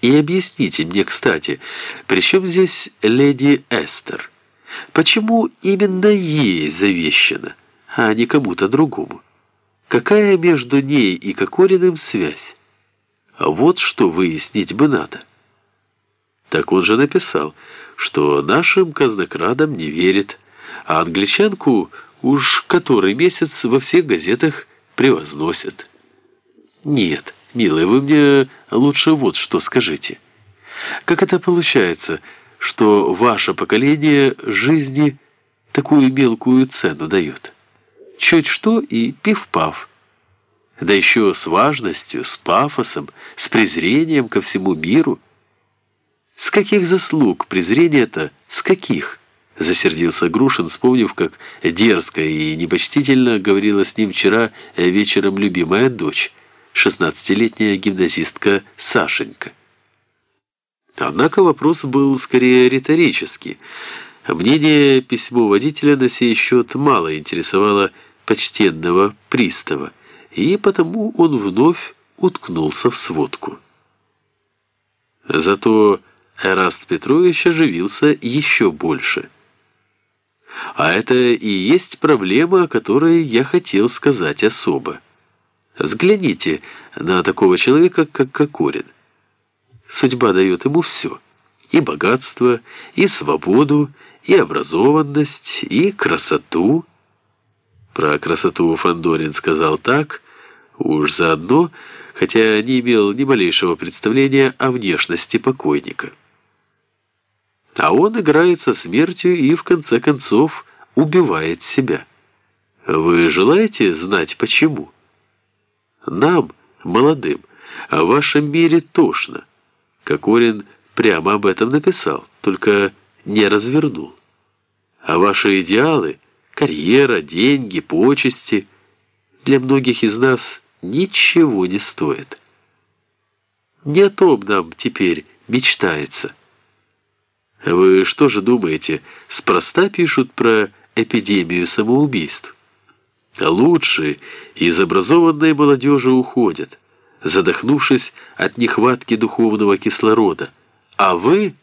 И объясните мне, кстати, при чем здесь леди Эстер? Почему именно ей завещено, а не кому-то другому? Какая между ней и Кокориным связь? Вот что выяснить бы надо. Так он же написал, что нашим казнокрадам не верит, а англичанку уж который месяц во всех газетах превозносят. Нет, милый, вы мне лучше вот что скажите. Как это получается, что ваше поколение жизни такую мелкую цену дает? Чуть что и пив-пав. Да еще с важностью, с пафосом, с презрением ко всему миру. С каких заслуг презрение-то? С каких? Засердился Грушин, вспомнив, как дерзко и непочтительно говорила с ним вчера вечером любимая дочь, шестнадцатилетняя гимназистка Сашенька. Однако вопрос был скорее риторический. Мнение письмо водителя на сей счет мало интересовало почтенного пристава, и потому он вновь уткнулся в сводку. Зато Эраст Петрович оживился еще больше. А это и есть проблема, о которой я хотел сказать особо. Взгляните на такого человека, как Кокорин. Судьба дает ему все. И богатство, и свободу, и образованность, и красоту. Про красоту Фандорин сказал так, уж заодно, хотя не имел ни малейшего представления о внешности покойника. А он играет со смертью и, в конце концов, убивает себя. Вы желаете знать почему? Нам, молодым, о вашем мире тошно. Кокорин прямо об этом написал, только не развернул. А ваши идеалы, карьера, деньги, почести, для многих из нас ничего не стоят. Не о том нам теперь мечтается. Вы что же думаете, спроста пишут про эпидемию самоубийств? Лучшие из образованной молодежи уходят, задохнувшись от нехватки духовного кислорода. А вы,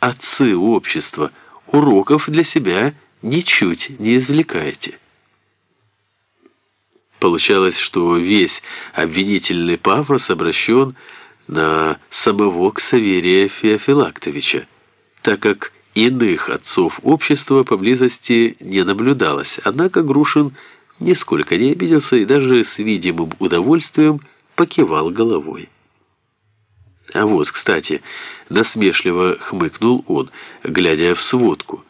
отцы общества, уроков для себя ничуть не извлекаете. Получалось, что весь обвинительный пафос обращен на самого Ксаверия Феофилактовича, так как иных отцов общества поблизости не наблюдалось. Однако Грушин нисколько не обиделся и даже с видимым удовольствием покивал головой. А вот, кстати, насмешливо хмыкнул он, глядя в сводку,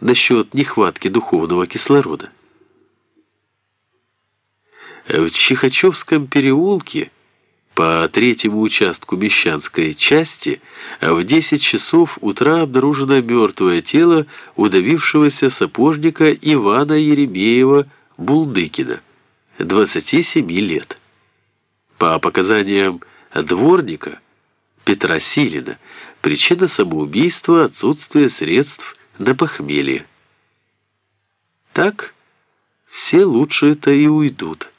насчет нехватки духовного кислорода. В Чихачевском переулке по третьему участку Мещанской части в 10 часов утра обнаружено мертвое тело удавившегося сапожника Ивана Еремеева Булдыкина, 27 лет. По показаниям дворника Петра Силина, причина самоубийства – отсутствие средств на похмелье. Так все лучшие-то и уйдут.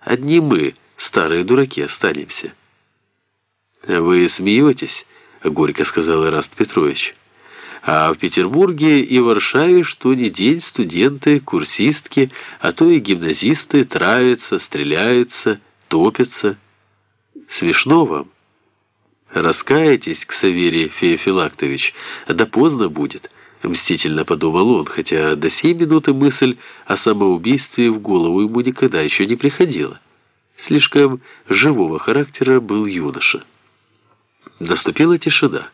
Одни мы – старые дураки останемся. «Вы смеетесь?» — горько сказал Ираст Петрович. «А в Петербурге и Варшаве что ни день студенты, курсистки, а то и гимназисты травятся, стреляются, топятся. Смешно вам? Раскаетесь, Ксаверий Феофилактович, да поздно будет». Мстительно подумал он, хотя до сей минуты мысль о самоубийстве в голову ему никогда еще не приходила. Слишком живого характера был юноша. Наступила тишина.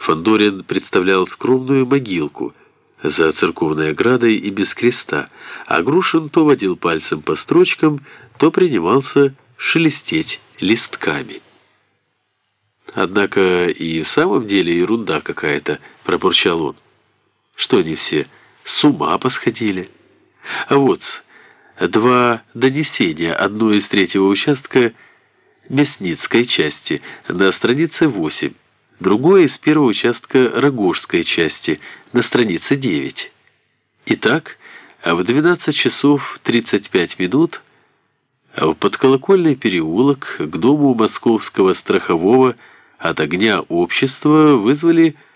Фандорин представлял скромную могилку за церковной оградой и без креста, а Грушин то водил пальцем по строчкам, то принимался шелестеть листками. Однако и в самом деле ерунда какая-то, пробурчал он. Что они все с ума посходили? А вот два донесения, одно из третьего участка Мясницкой части на странице 8, другое из первого участка Рогожской части на странице 9. Итак, в 12 часов 35 минут в подколокольный переулок к дому московского страхового от огня общества вызвали